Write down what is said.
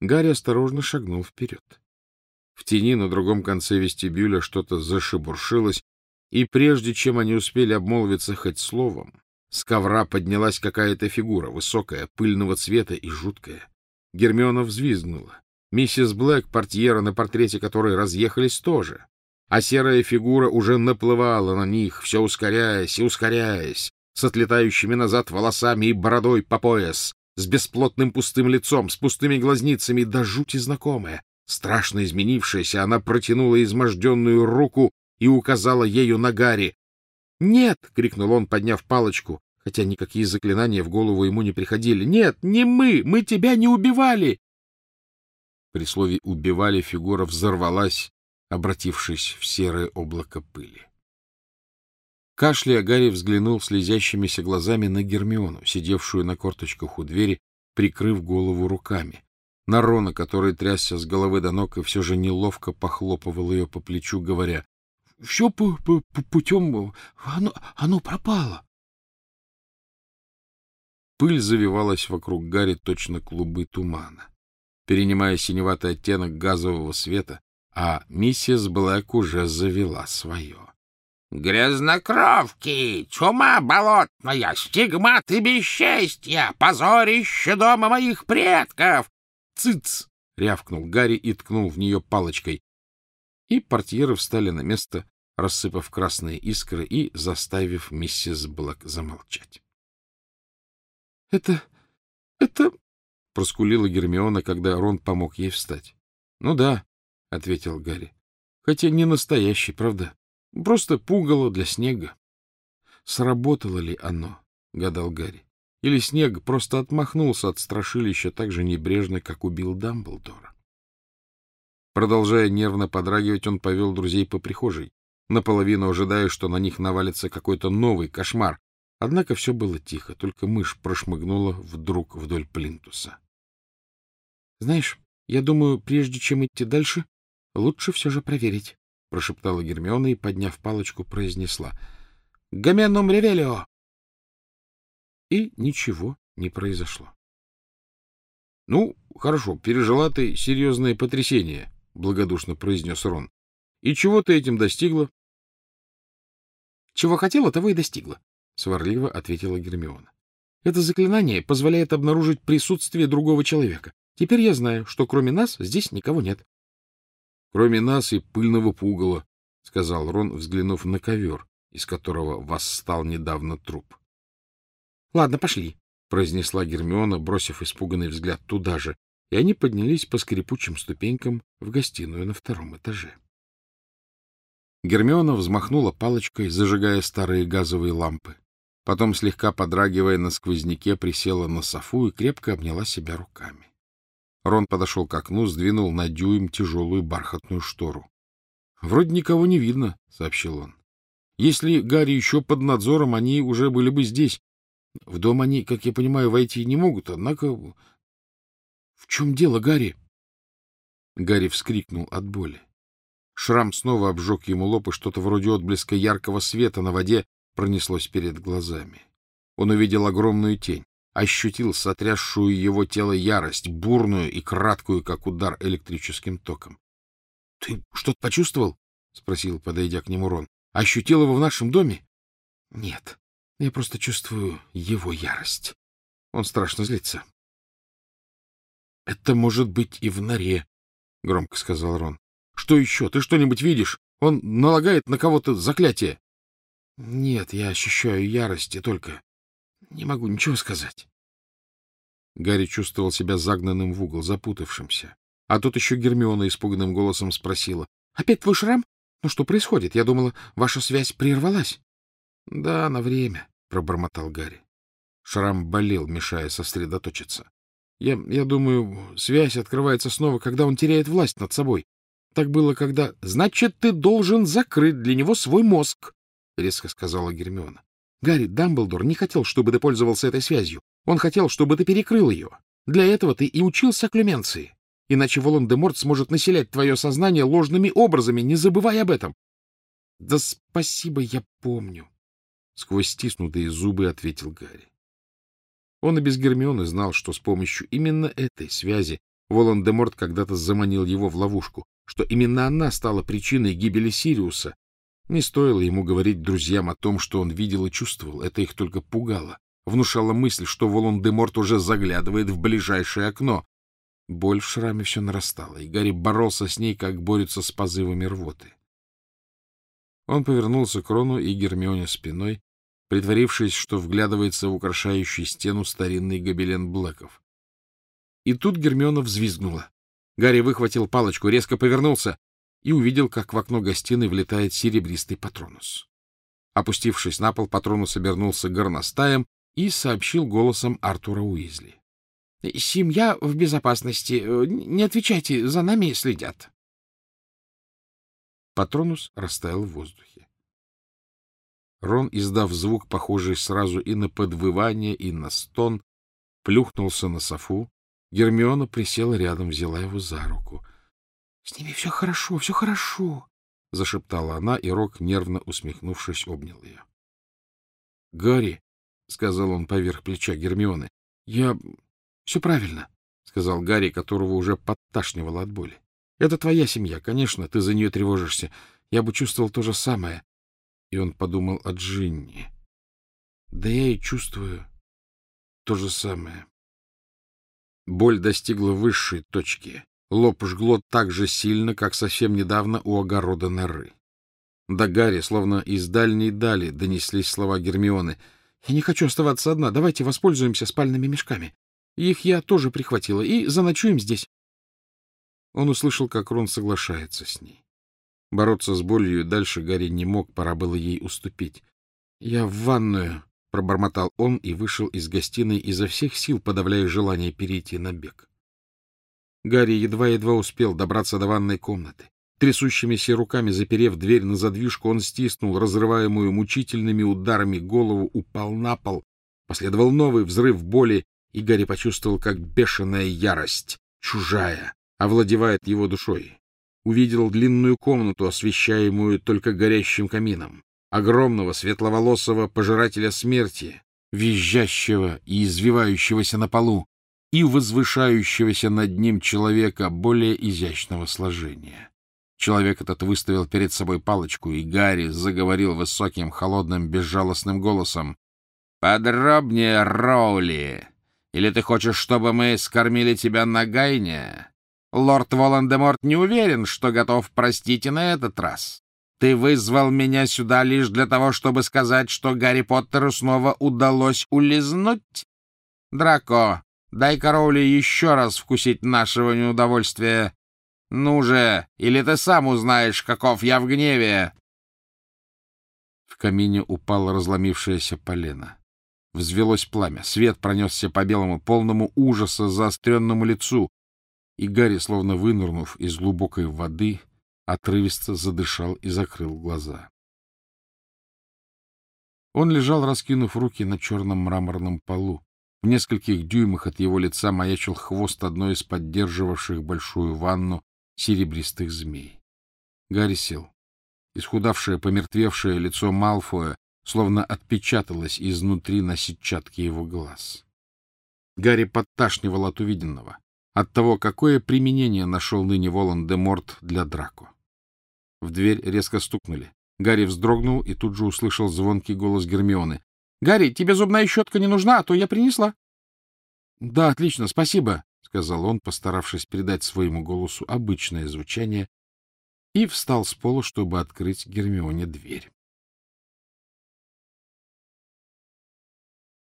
Гарри осторожно шагнул вперед. В тени на другом конце вестибюля что-то зашебуршилось, и прежде чем они успели обмолвиться хоть словом, с ковра поднялась какая-то фигура, высокая, пыльного цвета и жуткая. Гермиона взвизгнула. Миссис Блэк, портьера, на портрете которой разъехались, тоже. А серая фигура уже наплывала на них, все ускоряясь и ускоряясь, с отлетающими назад волосами и бородой по пояс, с бесплотным пустым лицом, с пустыми глазницами, да жути знакомая. Страшно изменившаяся, она протянула изможденную руку и указала ею на Гарри. «Нет!» — крикнул он, подняв палочку, хотя никакие заклинания в голову ему не приходили. «Нет, не мы! Мы тебя не убивали!» При слове «убивали» фигура взорвалась, обратившись в серое облако пыли. Кашляя, Гарри взглянул слезящимися глазами на Гермиону, сидевшую на корточках у двери, прикрыв голову руками, на Рона, который трясся с головы до ног и все же неловко похлопывал ее по плечу, говоря, — Все по -по путем... Оно, оно пропало. Пыль завивалась вокруг Гарри точно клубы тумана, перенимая синеватый оттенок газового света, а миссис Блэк уже завела свое. Грязнокровки, чума болотная, стигматы бесчестья, позорище дома моих предков! Цыц! — рявкнул Гарри и ткнул в нее палочкой. И портьеры встали на место, рассыпав красные искры и заставив миссис Блэк замолчать. — Это... это... — проскулила Гермиона, когда Рон помог ей встать. — Ну да, — ответил Гарри. — Хотя не настоящий, правда? Просто пугало для снега. Сработало ли оно, — гадал Гарри. Или снег просто отмахнулся от страшилища так же небрежно, как убил Дамблдора. Продолжая нервно подрагивать, он повел друзей по прихожей, наполовину ожидая, что на них навалится какой-то новый кошмар. Однако все было тихо, только мышь прошмыгнула вдруг вдоль плинтуса. — Знаешь, я думаю, прежде чем идти дальше, лучше все же проверить, — прошептала Гермиона и, подняв палочку, произнесла. — Гаменум ревелио! И ничего не произошло. — Ну, хорошо, пережила ты серьезное потрясение, — благодушно произнес Рон. — И чего ты этим достигла? — Чего хотела, того и достигла, — сварливо ответила Гермиона. — Это заклинание позволяет обнаружить присутствие другого человека. Теперь я знаю, что кроме нас здесь никого нет. — Кроме нас и пыльного пугала, — сказал Рон, взглянув на ковер, из которого восстал недавно труп. — Ладно, пошли, — произнесла Гермиона, бросив испуганный взгляд туда же, и они поднялись по скрипучим ступенькам в гостиную на втором этаже. Гермиона взмахнула палочкой, зажигая старые газовые лампы. Потом, слегка подрагивая на сквозняке, присела на софу и крепко обняла себя руками. Рон подошел к окну, сдвинул на дюйм тяжелую бархатную штору. — Вроде никого не видно, — сообщил он. — Если Гарри еще под надзором, они уже были бы здесь. В дом они, как я понимаю, войти не могут, однако... — В чем дело, Гарри? Гарри вскрикнул от боли. Шрам снова обжег ему лоб, и что-то вроде отблеска яркого света на воде пронеслось перед глазами. Он увидел огромную тень ощутил сотрясшую его тело ярость, бурную и краткую, как удар электрическим током. — Ты что-то почувствовал? — спросил, подойдя к нему Рон. — Ощутил его в нашем доме? — Нет, я просто чувствую его ярость. Он страшно злится. — Это может быть и в норе, — громко сказал Рон. — Что еще? Ты что-нибудь видишь? Он налагает на кого-то заклятие. — Нет, я ощущаю ярость и только не могу ничего сказать. Гарри чувствовал себя загнанным в угол, запутавшимся. А тут еще Гермиона испуганным голосом спросила. — Опять твой шрам? Ну что происходит? Я думала, ваша связь прервалась. — Да, на время, — пробормотал Гарри. Шрам болел, мешая сосредоточиться. Я, я думаю, связь открывается снова, когда он теряет власть над собой. Так было, когда... — Значит, ты должен закрыть для него свой мозг, — резко сказала Гермиона. Гарри Дамблдор не хотел, чтобы ты пользовался этой связью. Он хотел, чтобы ты перекрыл ее. Для этого ты и учился клюменции. Иначе Волан-де-Морт сможет населять твое сознание ложными образами, не забывай об этом. — Да спасибо, я помню. Сквозь стиснутые зубы ответил Гарри. Он и без Гермионы знал, что с помощью именно этой связи Волан-де-Морт когда-то заманил его в ловушку, что именно она стала причиной гибели Сириуса. Не стоило ему говорить друзьям о том, что он видел и чувствовал, это их только пугало. Внушала мысль, что Волан-де-Морт уже заглядывает в ближайшее окно. Боль в шраме все нарастала, и Гарри боролся с ней, как борется с позывами рвоты. Он повернулся к Рону и Гермионе спиной, притворившись, что вглядывается в украшающий стену старинный гобелен Блэков. И тут Гермиона взвизгнула. Гарри выхватил палочку, резко повернулся и увидел, как в окно гостиной влетает серебристый патронус. Опустившись на пол, патронус обернулся горностаем и сообщил голосом Артура Уизли. — Семья в безопасности. Не отвечайте, за нами следят. Патронус растаял в воздухе. Рон, издав звук, похожий сразу и на подвывание, и на стон, плюхнулся на софу. Гермиона присела рядом, взяла его за руку. — С ними все хорошо, все хорошо, — зашептала она, и Рок, нервно усмехнувшись, обнял ее. — Гарри, — сказал он поверх плеча Гермионы, — я... Все правильно, — сказал Гарри, которого уже подташнивало от боли. — Это твоя семья, конечно, ты за нее тревожишься. Я бы чувствовал то же самое. И он подумал о Джинни. Да я и чувствую то же самое. Боль достигла высшей точки. Лоб жгло так же сильно, как совсем недавно у огорода норы. До Гарри, словно из дальней дали, донеслись слова Гермионы. — Я не хочу оставаться одна. Давайте воспользуемся спальными мешками. Их я тоже прихватила. И заночуем здесь. Он услышал, как Рон соглашается с ней. Бороться с болью дальше Гарри не мог, пора было ей уступить. — Я в ванную, — пробормотал он и вышел из гостиной изо всех сил, подавляя желание перейти на бег. Гарри едва-едва успел добраться до ванной комнаты. Трясущимися руками, заперев дверь на задвижку, он стиснул разрываемую мучительными ударами голову, упал на пол. Последовал новый взрыв боли, и Гарри почувствовал, как бешеная ярость, чужая, овладевает его душой увидел длинную комнату, освещаемую только горящим камином, огромного светловолосого пожирателя смерти, визжащего и извивающегося на полу, и возвышающегося над ним человека более изящного сложения. Человек этот выставил перед собой палочку, и Гарри заговорил высоким, холодным, безжалостным голосом. — Подробнее, Роули! Или ты хочешь, чтобы мы скормили тебя на гайне? Лорд Волан-де-Морт не уверен, что готов простить и на этот раз. Ты вызвал меня сюда лишь для того, чтобы сказать, что Гарри Поттеру снова удалось улизнуть? Драко, дай-ка Роули еще раз вкусить нашего неудовольствия. Ну же, или ты сам узнаешь, каков я в гневе. В камине упало разломившееся полено. Взвелось пламя, свет пронесся по белому, полному ужаса заостренному лицу, и Гарри, словно вынырнув из глубокой воды, отрывисто задышал и закрыл глаза. Он лежал, раскинув руки на черном мраморном полу. В нескольких дюймах от его лица маячил хвост одной из поддерживавших большую ванну серебристых змей. Гарри сел. Исхудавшее, помертвевшее лицо Малфоя словно отпечаталось изнутри на сетчатке его глаз. Гарри подташнивал от увиденного от того, какое применение нашел ныне Волан-де-Морт для Драко. В дверь резко стукнули. Гарри вздрогнул и тут же услышал звонкий голос Гермионы. — Гарри, тебе зубная щетка не нужна, а то я принесла. — Да, отлично, спасибо, — сказал он, постаравшись передать своему голосу обычное звучание, и встал с пола, чтобы открыть Гермионе дверь.